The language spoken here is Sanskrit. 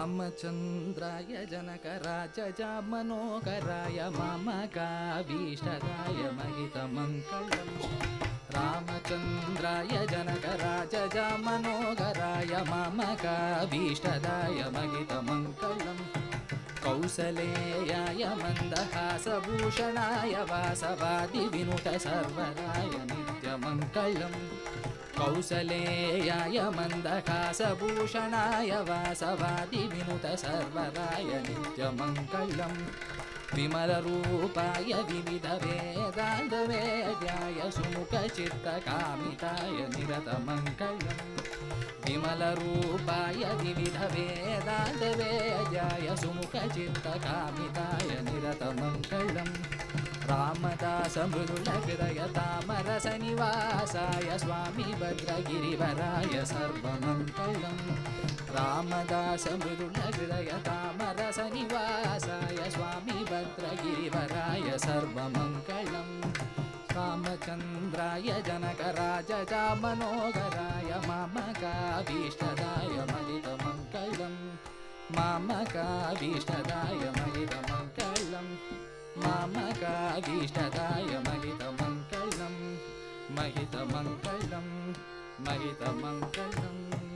रामचन्द्राय जनकराजजा मनोहराय मम काभीष्टदाय महितमङ्गलम्। रामचन्द्राय जनकराजजा मनोहराय मम काभीष्टदाय महितमङ्गलम्। कौसलेयाय मन्दहासभूषणाय वासवादिविनुत सर्वराय नित्यमङ्गलम् कौसलेयाय मन्दहासभूषणाय वासवादिविनुत सर्वराय नित्यमङ्गलम् विमलरूपाय विविधवेदान्तवेद्याय सुमुखचित्तकामिताय निरतमङ्गलम् विमलरूपाय विविधवेदान्तवेद्याय सुमुखचित्तकामिताय रामदासमृदुलहृदयतामरसनिवासाय स्वामी भद्रगिरिवराय सर्वमङ्गलम्। रामदासमृदुलहृदयतामरसनिवासाय स्वामी भद्रगिरिवराय सर्वमङ्गलम्। रामचन्द्राय जनकराजजा मनोहराय मम काभीष्टदाय मम काभीष्टदाय महितमङ्गलम् महितमङ्गलम् महितमङ्गलम्